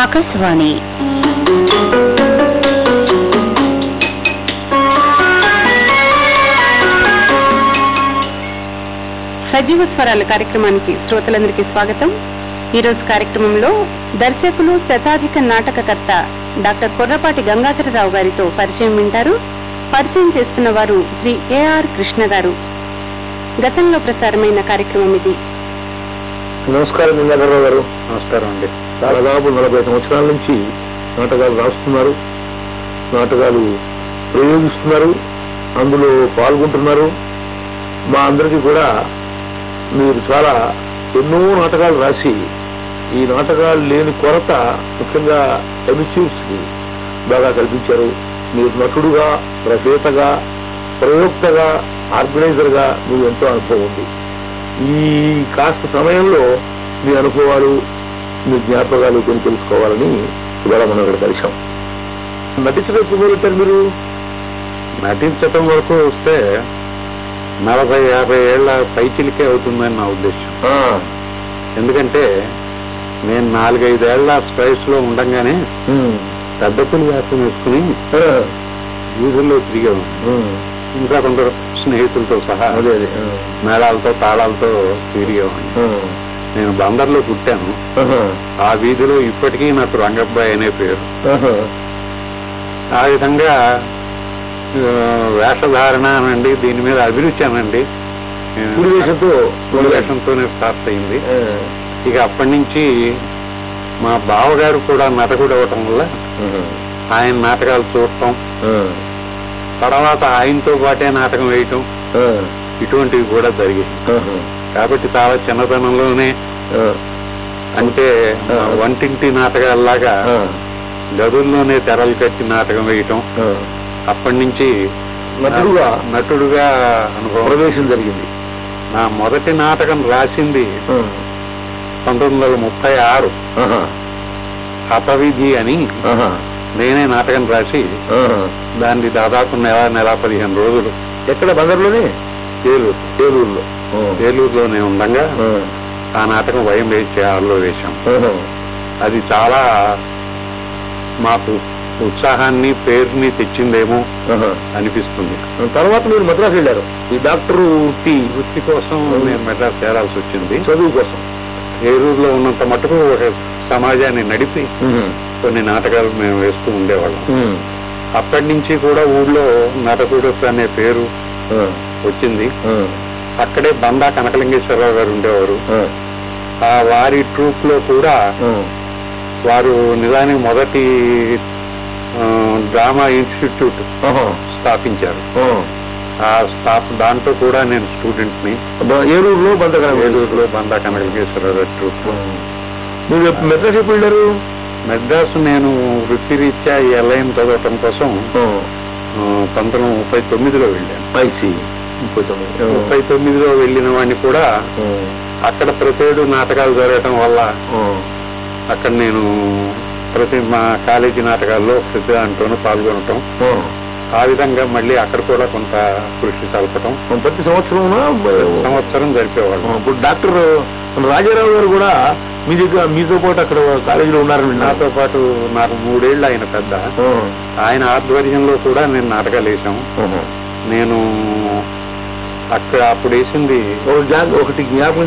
ఆకాశవాణి. సజీవ స్వరాల కార్యక్రమానికి శ్రోతలందరికీ స్వాగతం. ఈ రోజు కార్యక్రమంలో దర్శకులు శతాధిక నాటకకర్త డాక్టర్ కొర్రపాటి గంగాధరరావు గారితో పరిచయం వింటారు. పరిచయం చేస్తున్న వారు శ్రీ ఏఆర్ కృష్ణ గారు. గతంలో ప్రసారమైన కార్యక్రమం ఇది. నమస్కారం గంగాధరరావు గారు. నమస్కారం అండి. దాదాపు నలభై సంవత్సరాల నుంచి నాటకాలు రాస్తున్నారు. నాటకాలు ప్రయోగిస్తున్నారు. అందులో పాల్గొంటున్నారు. మా అందరికీ కూడా మీరు చాలా ఎన్నో నాటకాలు రాసి ఈ నాటకాలు లేని కొరత ముఖ్యంగా ఎమిచ్యూర్స్కి బాగా కల్పించారు. మీరు నటుడుగా రచయితగా ప్రయోక్తగా ఆర్గనైజర్గా మీకు ఎంతో అనుభవం ఉంది. ఈ కాస్త సమయంలో మీ అనుభవాలు మీ జ్ఞాపకాలు కొన్ని తెలుసుకోవాలని ఇవాళ మనం ఇక్కడ కలిసాం నటించడం మీరు? నటించటం వరకు వస్తే నలభై యాభై ఏళ్ళ పైచిలికే అవుతుందని నా ఉద్దేశం. ఎందుకంటే నేను నాలుగైదేళ్ళ స్ట్రైస్లో ఉండంగానే పెద్ద పులి వేషం వేసుకుని వీధుల్లో తిరిగాము ఉమ్, ఇంకా కొందరు స్నేహితులతో సహా మేళాలతో తాళాలతో తిరిగాము ఆ, నేను బందర్లో పుట్టాను. ఆ వీధిలో ఇప్పటికీ నాకు రంగబ్బాయి అనే పేరు. ఆ విధంగా వేషధారణ అనండి దీని మీద అభిరుచి అనండి. వేషంతోనే స్టార్ట్ అయింది. ఇక అప్పటి నుంచి మా బావగారు కూడా నటకుడు అవ్వటం వల్ల ఆయన నాటకాలు చూడటం తర్వాత ఆయనతో పాటే నాటకం వేయటం ఇటువంటివి కూడా జరిగాయి. కాబట్టి చాలా చిన్నతనంలోనే అంటే. వంటింటి నాటకాల్లాగా గదుల్లోనే తెరలు కట్టి నాటకం వేయటం. అప్పటి నుంచి నటుడుగా నటుడుగా అనుభవం. ప్రవేశం జరిగింది. నా మొదటి నాటకం రాసింది పంతొమ్మిది వందల ముప్పై ఆరు. హతవిధి అని నేనే నాటకం రాసి. దాన్ని దాదాపు నెల నెల పదిహేను రోజులు. ఎక్కడ బందర్లోనే? ఏలూరు ఏలూరులో. ఏలూరులోనే ఉండగా ఆ, నాటకం వయం వేసే హాల్లో వేశాం. అది చాలా మాకు ఉత్సాహాన్ని పేరుని తెచ్చిందేమో. అనిపిస్తుంది. తర్వాత మీరు మద్రాసు వెళ్ళారు. ఈ డాక్టర్ టీ. వృత్తి కోసం నేను మెడ్రాస్ చేరాల్సి వచ్చింది. చదువు కోసం. ఏలూరులో ఉన్నంత మటుకు ఒక సమాజాన్ని నడిపి కొన్ని నాటకాలు మేము వేస్తూ ఉండేవాళ్ళం. అప్పటి నుంచి కూడా ఊళ్ళో నటకుడు అనే పేరు వచ్చింది. అక్కడే బందా కనకలింగేశ్వరరావు గారు ఉండేవారు. ఆ, వారి ట్రూప్లో కూడా వారు నిజానికి మొదటి డ్రామా ఇన్స్టిట్యూట్ స్థాపించారు. ఆ. స్టాఫ్ దాంట్లో కూడా నేను స్టూడెంట్ని ఏలూరులో బందకరం ఏలూరులో బందా కనకలింగేశ్వరరావు గారి ట్రూప్ మీరు ఎప్పుడు వెళ్ళారు? మెడ్రాస్ నేను వృత్తిరీత్యా ఈ ఎల్ఐఎం చదవటం కోసం పంతొమ్మిది ముప్పై తొమ్మిదిలో వెళ్ళాను. ఐసి ముప్పై తొమ్మిది. ముప్పై తొమ్మిదిలో వెళ్ళిన వాడిని కూడా అక్కడ ప్రతేడు నాటకాలు జరగటం వల్ల అక్కడ నేను ప్రతి మా కాలేజీ నాటకాల్లో ప్రతి దాంట్లోనూ పాల్గొనటం ఆ. విధంగా మళ్ళీ అక్కడ కూడా కొంత కృషి సలపటం ప్రతి సంవత్సరం సంవత్సరం జరిపేవాళ్ళం ఇప్పుడు డాక్టర్ రాజారావు గారు కూడా మీ దగ్గర మీతో పాటు అక్కడ కాలేజీలో ఉన్నారని. నాతో పాటు నాకు మూడేళ్ళు ఆయన పెద్ద. ఆయన ఆధ్వర్యంలో కూడా నేను నాటకాలు వేసాం. నేను అక్కడ అప్పుడు వేసింది ఒకటి జ్ఞాపకం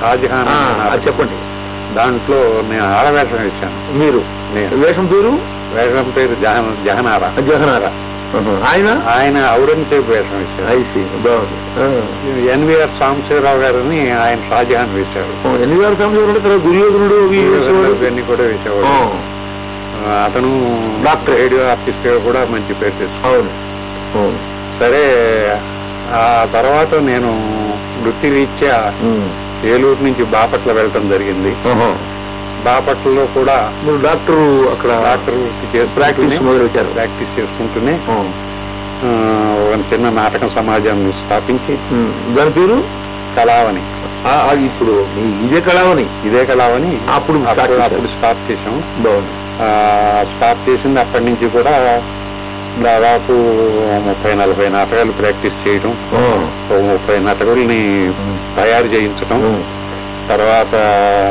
షాజహాన్. చెప్పండి. దాంట్లో నేను ఆడవేషం వేశాను. మీరు? వేషం పేరు? వేషం పేరు జహన్ జహనారా. జగనారా ఆహా. ఆయన ఆయన ఔరంగజేబు వేషం వేశారు. ఎన్విఆర్ సాంబశివరావు గారిని ఆయన షాజహాన్ వేశారు సంవత్సరాలు ఉంటే తర్వాత దుర్యోధనుడు. ఇవన్నీ కూడా వేసేవాడు అతను డాక్టర్. రేడియో ఆర్టిస్ట్గా కూడా మంచి పేరు తెచ్చుకున్నాడు అవును. సరే ఆ తర్వాత నేను వృత్తి రీత్యా. ఏలూరు నుంచి బాపట్ల వెళ్ళటం జరిగింది. బాపట్లలో కూడా మీరు డాక్టర్ అక్కడ డాక్టర్ ప్రాక్టీస్ మొదలుపెట్టారు. ప్రాక్టీస్ చేసుకుంటూనే ఒక చిన్న నాటక సమాజాన్ని స్థాపించి. దాని పేరు? కళావని. ఇప్పుడు ఇదే కళావని? ఇదే కళావని అప్పుడు అప్పుడు స్టార్ట్ చేసాం స్టార్ట్ చేసింది అప్పటి నుంచి కూడా దాదాపు ముప్పై నలభై నాటకాలు ప్రాక్టీస్ చేయడం ముప్పై నాటకాలని. తయారు చేయించడం. తర్వాత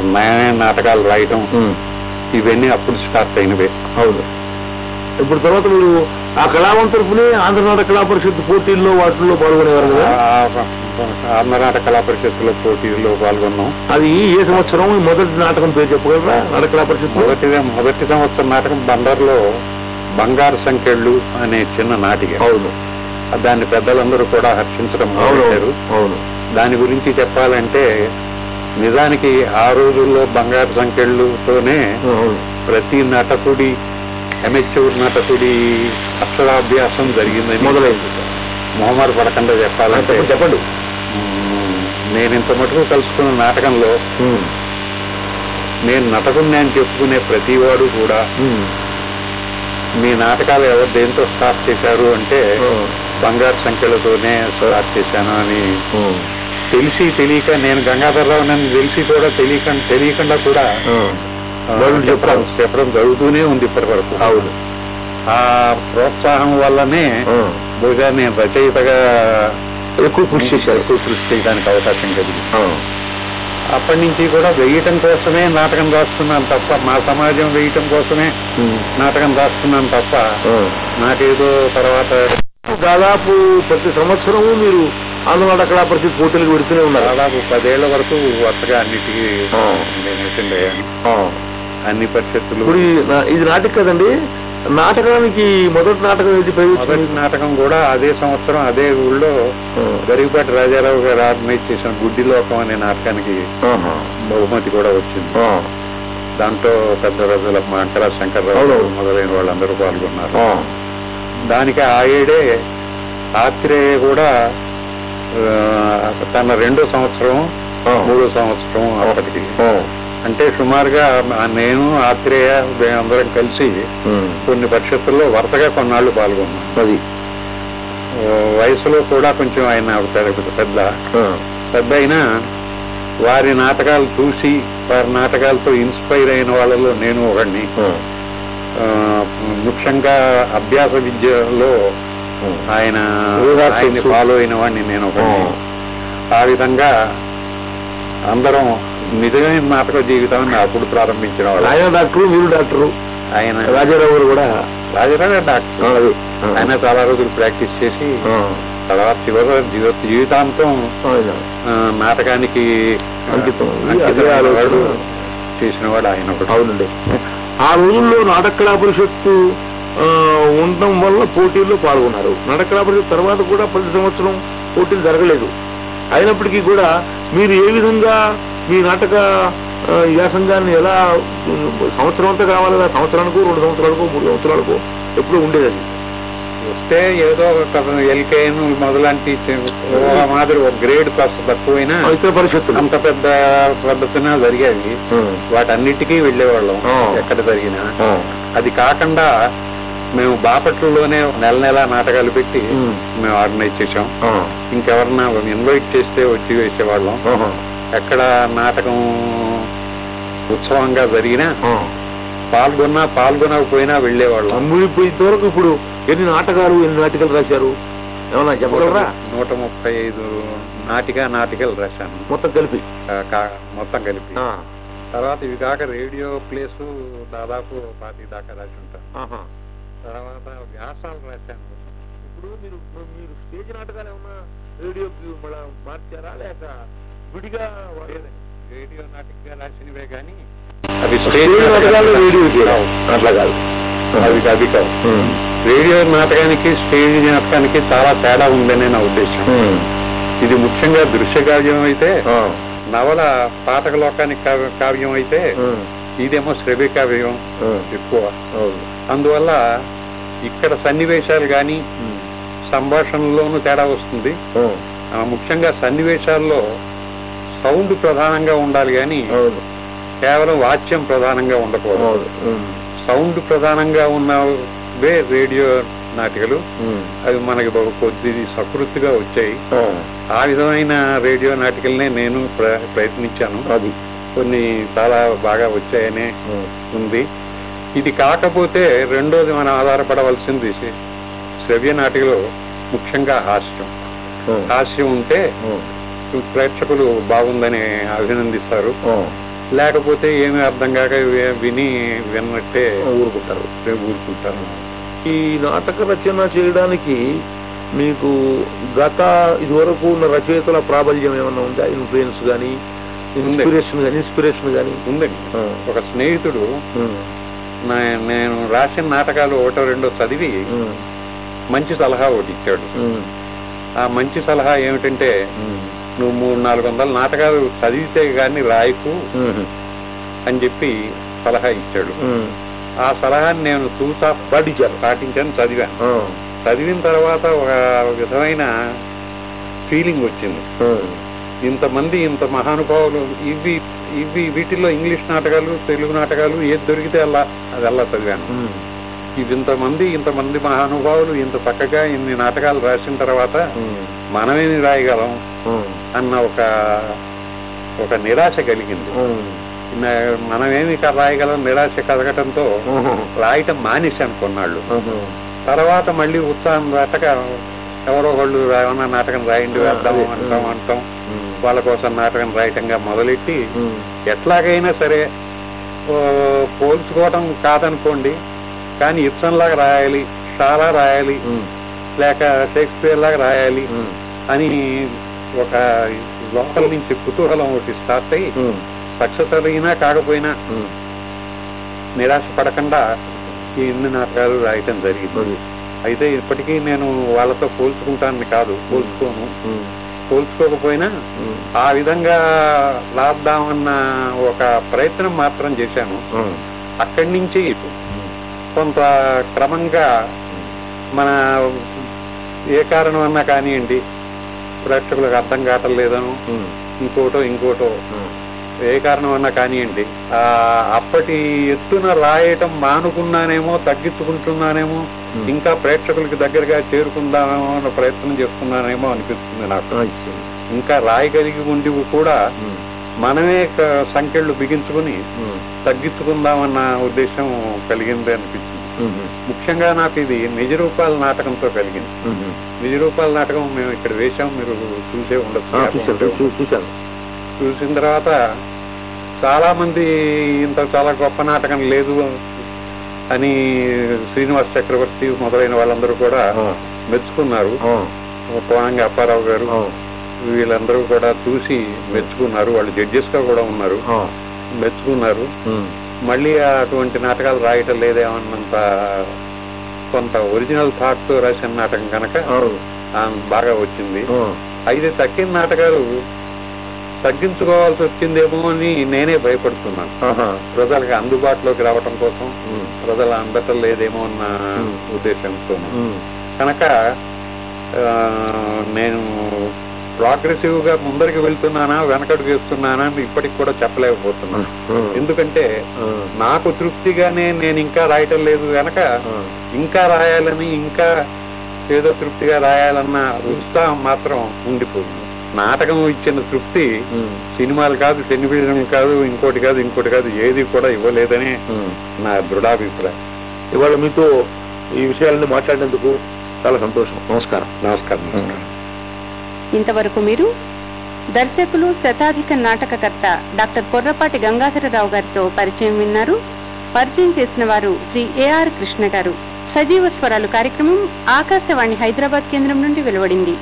నయ నాటకాలు రాయటం. ఇవన్నీ అప్పుడు స్టార్ట్ అయినవే. అవును. ఇప్పుడు తర్వాత మీరు ఆ కళావంతరపుని ఆంధ్రనాట కళా పరిషత్ పోటీల్లో వాటిల్లో పాల్గొనేవారు కదా? ఆంధ్రనాట కళా పరిషత్తులో పోటీల్లో పాల్గొన్నాం. అది ఏ సంవత్సరం? మొదటి నాటకం పేరు చెప్పగలరా? నాటక కళా పరిషత్ మొదటి మొదటి సంవత్సరం నాటకం బందర్లో బంగారు సంఖ్యళ్ళు అనే చిన్న నాటిక. అవును. దాన్ని పెద్దలందరూ కూడా హర్షించడం అవును. దాని గురించి చెప్పాలంటే నిజానికి ఆ రోజుల్లో బంగారు సంఖ్యళ్ళతోనే అవును. ప్రతి నటకుడి అమెచ్యూర్ నటకుడి అక్షరాభ్యాసం జరిగిందని మొదలైంది. మొహమ్మద్ పడకుండా చెప్పాలంటే. చెప్పండి నేను ఇంత మటుకు కలుసుకున్న నాటకంలో నేను నటకుడిని అని చెప్పుకునే ప్రతివాడు కూడా ఉమ్, మీ నాటకాలు ఎవరు దేంతో స్టార్ట్ చేశారు అంటే బంగారు సంఖ్యలతోనే స్టార్ట్ చేశాను అని తెలిసి తెలియక నేను గంగాధరరావు నన్ను తెలిసి కూడా తెలియక తెలియకుండా కూడా చెప్పడం. చెప్పడం జరుగుతూనే ఉంది ఇప్పటి వరకు. అవును. ఆ ప్రోత్సాహం వల్లనే. బహుశా నేను రచయితగా ఎక్కువ కృషి చేశారు. ఎక్కువ కృషి చేయడానికి అవకాశం కలిగింది. అప్పటి నుంచి కూడా వేయటం కోసమే నాటకం రాస్తున్నాను తప్ప మా సమాజం వేయటం కోసమే నాటకం రాస్తున్నాను తప్ప. నాకేదో తర్వాత దాదాపు ప్రతి సంవత్సరము మీరు ఆంధ్రనాట కళా పరిషత్ పోటీలకు పెడుతూనే ఉన్నారు దాదాపు పదేళ్ళ వరకు వరుసగా అన్నిటికీ. నేను అటెండ్ అయ్యాను. అన్ని పరిషత్తులు ఇప్పుడు ఇది నాటకం కదండి నాటకానికి మొదటి నాటకం ఏది మొదటి? నాటకం కూడా అదే సంవత్సరం అదే ఊళ్ళో. గరిగిపాటి రాజారావు గారు ఆర్గనైజ్ చేసిన గుడ్డి లోకం అనే నాటకానికి. బహుమతి కూడా వచ్చింది. దాంట్లో పెద్ద రజుల వెంకట శంకర్రావు. మొదలైన వాళ్ళందరూ పాల్గొన్నారు. దానికి ఆ ఏడే ఆత్రేయ కూడా తన రెండో సంవత్సరం. మూడో సంవత్సరం అప్పటికి. అంటే సుమారుగా నేను ఆత్రేయ అందరం కలిసి. కొన్ని పరిషత్తుల్లో వరుసగా కొన్నాళ్ళు పాల్గొన్నాం అది వయసులో కూడా కొంచెం ఆయన పెద్ద పెద్ద అయినా వారి నాటకాలు చూసి వారి నాటకాలతో ఇన్స్పైర్ అయిన వాళ్ళలో నేను ఒకడిని ముఖ్యంగా అభ్యాస విద్యలో. ఆయన ఆయన్ని. ఫాలో అయిన వాడిని నేను ఒకడిని ఆ. విధంగా అందరం నిజమైన నాటక జీవితాన్ని అప్పుడు ప్రారంభించిన వాళ్ళు ఆయన డాక్టరు మీరు డాక్టరు ఆయన రాజారావు గారు కూడా రాజరాజ ఆ, డాక్టర్. ఆయన చాలా రోజులు ప్రాక్టీస్ చేసి. తర్వాత చివరి జీవ- జీవితాంతం నాటకానికి చేసిన వాడు ఆయన. అవునండి ఆ రోజుల్లో నాటక కళా పరిషత్తు ఉండడం వల్ల పోటీల్లో పాల్గొన్నారు పరిషత్ తర్వాత కూడా ప్రతి సంవత్సరం పోటీలు జరగలేదు అయినప్పటికీ కూడా మీరు ఏ విధంగా మీ నాటక వ్యాసంగాన్ని ఎలా సంవత్సరం అంతా కావాలి కదా సంవత్సరానికో రెండు సంవత్సరాలకో మూడు సంవత్సరాలకో ఎప్పుడూ ఉండేది వస్తే ఏదో ఒక ఎల్కేఎన్ మొదలాంటి మాదిరి ఒక గ్రేడ్ కాస్త తక్కువైనా పరిషత్తులు అంత పెద్ద పద్ధతిన జరిగేవి ఉమ్. వాటన్నిటికీ వెళ్ళేవాళ్ళం. ఎక్కడ జరిగినా. అది కాకుండా మేము బాపట్లలోనే నెల నెల నాటకాలు పెట్టి. మేము ఆర్గనైజ్ చేసాం. ఇంకెవరన్నా ఇన్వైట్ చేస్తే వచ్చి వేసేవాళ్ళం. ఎక్కడ నాటకం ఉత్సవంగా జరిగినా. పాల్గొన్నా పాల్గొనకపోయినా వెళ్ళేవాళ్ళం మీరు ఇప్పుడు ఇంతవరకు ఇప్పుడు ఎన్ని నాటకాలు ఎన్ని నాటికలు రాశారు ఏమన్నా చెప్పగలరా నూట ముప్పై ఐదు నాటిక నాటికలు రాశాను మొత్తం కలిపి మొత్తం కలిపి. తర్వాత ఇవి కాక రేడియో ప్లేస్ దాదాపు పాతి దాకా రాసి ఉంటాను. తర్వాత వ్యాసాలు రాశాను ఇప్పుడు మీరు మీరు స్టేజ్ నాటకాలు ఏమన్నా రేడియోకి మళ్ళా మార్చారా లేక విడిగా. రేడియో నాటికగా రాసినవే కానీ అవి స్టేజ్ నాటకాలు కావు. అట్లా కాదు అవి అవి కావు ఉమ్. రేడియో నాటకానికి స్టేజ్ నాటకానికి చాలా తేడా ఉందనే నా ఉద్దేశం. ఇది ముఖ్యంగా దృశ్య కావ్యం అయితే. నవల పాఠక లోకానికి కావ్య- అయితే. ఇదేమో శ్రవ్య కావ్యం. ఎక్కువ. అందువల్ల ఇక్కడ సన్నివేశాలు కానీ. సంభాషణలోనూ తేడా వస్తుంది ముఖ్యంగా సన్నివేశాల్లో సౌండ్ ప్రధానంగా ఉండాలి కానీ కేవలం వాచ్యం ప్రధానంగా ఉండకూడదు. సౌండ్ ప్రధానంగా ఉన్నవే రేడియో నాటికలు. అవి మనకి కొద్ది సకృతిగా వచ్చాయి ఆ. విధమైన రేడియో నాటికల్నే నేను ప్ర- ప్రయత్నించాను అది కొన్ని చాలా బాగా వచ్చాయనే. ఉంది ఇది కాకపోతే రెండోది మనం ఆధారపడవలసింది శ్ర- శ్రవ్య నాటికలో ముఖ్యంగా హాస్యం. హాస్యం ఉంటే. ప్రేక్షకులు బాగుందని అభినందిస్తారు. లేకపోతే ఏమీ అర్థం కాక విని విన్నట్టే ఊరుకుంటారు. ఊరుకుంటారు. ఈ నాటక రచన చేయడానికి మీకు గత ఇదివరకు ఉన్న రచయితల ప్రాబల్యం ఏమన్నా ఉందా? ఇన్ఫ్లుయెన్స్ కానీ ఇన్స్పిరేషన్ కానీ ఇన్స్పిరేషన్ కానీ ఉందండి ఒక స్నేహితుడు నేను రాసిన నాటకాలు ఒకటో రెండో చదివి మంచి సలహా ఒకటి ఇచ్చాడు. ఆ మంచి సలహా ఏమిటంటే నువ్వు మూడు నాలుగు వందల నాటకాలు చదివితే గాని రాయకు అని చెప్పి సలహా ఇచ్చాడు. ఆ సలహాని నేను చూసా పాటించారు పాటించాను చదివాను చదివిన తర్వాత ఒక విధమైన ఫీలింగ్ వచ్చింది. ఇంతమంది ఇంత మహానుభావులు ఇవి ఇవి వీటిల్లో ఇంగ్లీష్ నాటకాలు తెలుగు నాటకాలు ఏది దొరికితే అలా అది అలా చదివాను ఇవి ఇంతమంది ఇంతమంది మహానుభావులు ఇంత చక్కగా ఇన్ని నాటకాలు రాసిన తర్వాత మనమేమి రాయగలం అన్న ఒక ఒక నిరాశ కలిగింది. మనమేమి రాయగలం నిరాశ కలగటంతో రాయటం మానేశాను కొన్నాళ్ళు. తర్వాత మళ్ళీ ఉత్సాహం రాటక ఎవరో వాళ్ళు ఏమన్నా నాటకం రాయండి వేద్దాం అంటాం అంటాం. వాళ్ళ కోసం నాటకం రాయటంగా మొదలెట్టి ఎట్లాగైనా సరే పోల్చుకోవటం కాదనుకోండి కానీ ఇప్సన్ లాగా రాయాలి షాలా రాయాలి లేక షేక్స్పియర్ లాగా రాయాలి అని ఒక లోపల నుంచి కుతూహలం ఒకటి స్టార్ట్ అయ్యి సక్సెస్ అయినా కాకపోయినా నిరాశ పడకుండా ఈ ఇన్ని నాటకాలు రాయటం జరిగింది. అయితే ఇప్పటికీ నేను వాళ్ళతో పోల్చుకుంటానని కాదు పోల్చుకోను. పోల్చుకోకపోయినా ఆ విధంగా రాద్దామన్న ఒక ప్రయత్నం మాత్రం చేశాను. అక్కడి నుంచి కొంత క్రమంగా మన ఏ కారణం అన్నా కానివ్వండి ప్రేక్షకులకు అర్థం కావటం లేదను ఇంకోటో ఇంకోటో. ఏ కారణం అన్నా కానివ్వండి ఆ అప్పటి ఎత్తున రాయటం మానుకున్నానేమో తగ్గించుకుంటున్నానేమో ఇంకా ప్రేక్షకులకి దగ్గరగా చేరుకుందామేమో అన్న ప్రయత్నం చేస్తున్నానేమో అనిపిస్తుంది నాకు. ఇంకా రాయగలిగి ఉండి కూడా మనమే సంఖ్యలు బిగించుకుని తగ్గించుకుందామన్న ఉద్దేశం కలిగింది అనిపించింది ముఖ్యంగా నాకు ఇది నిజ రూపాల నాటకంతో కలిగింది. నిజ రూపాల నాటకం మేము ఇక్కడ వేశాం మీరు చూసే ఉండొచ్చు. చూసిన తర్వాత చాలా మంది ఇంత చాలా గొప్ప నాటకం లేదు అని శ్రీనివాస్ చక్రవర్తి మొదలైన వాళ్ళందరూ కూడా మెచ్చుకున్నారు. కోణంగా అప్పారావు గారు వీళ్ళందరూ కూడా చూసి మెచ్చుకున్నారు. వాళ్ళు జడ్జెస్గా కూడా ఉన్నారు. మెచ్చుకున్నారు. మళ్ళీ అటువంటి నాటకాలు రాయటం లేదేమన్నంత కొంత ఒరిజినల్ థాట్తో రాసిన నాటకం కనుక బాగా వచ్చింది. అయితే తక్కిన నాటకాలు తగ్గించుకోవాల్సి వచ్చిందేమో అని నేనే భయపడుతున్నాను. ప్రజలకు అందుబాటులోకి రావటం కోసం ప్రజల అందటం లేదేమో అన్న ఉద్దేశంతో. కనుక నేను ప్రోగ్రెసివ్గా ముందరికి వెళ్తున్నానా వెనకడుగు వేస్తున్నానా అని ఇప్పటికి కూడా చెప్పలేకపోతున్నాను. ఎందుకంటే నాకు తృప్తిగానే నేను ఇంకా రాయటం లేదు కనుక ఇంకా రాయాలని ఇంకా ఏదో తృప్తిగా రాయాలన్న ఉత్సాహం మాత్రం ఉండిపోయింది. నాటకం ఇచ్చిన తృప్తి సినిమాలు కాదు టెలివిజన్ కాదు ఇంకోటి కాదు ఇంకోటి కాదు ఏది కూడా ఇవ్వలేదని నా దృఢాభిప్రాయం. ఇవాళ మీతో ఈ విషయాలను మాట్లాడినందుకు చాలా సంతోషం. నమస్కారం. నమస్కారం. నమస్కారం. ఇంతవరకు మీరు దర్శకులు శతాధిక నాటకకర్త డాక్టర్ కొర్రపాటి గంగాధరరావు గారితో పరిచయం విన్నారు. పరిచయం చేసిన వారు శ్రీ ఏఆర్ కృష్ణ గారు. సజీవ స్వరాలు కార్యక్రమం ఆకాశవాణి హైదరాబాద్ కేంద్రం నుండి వెలువడింది.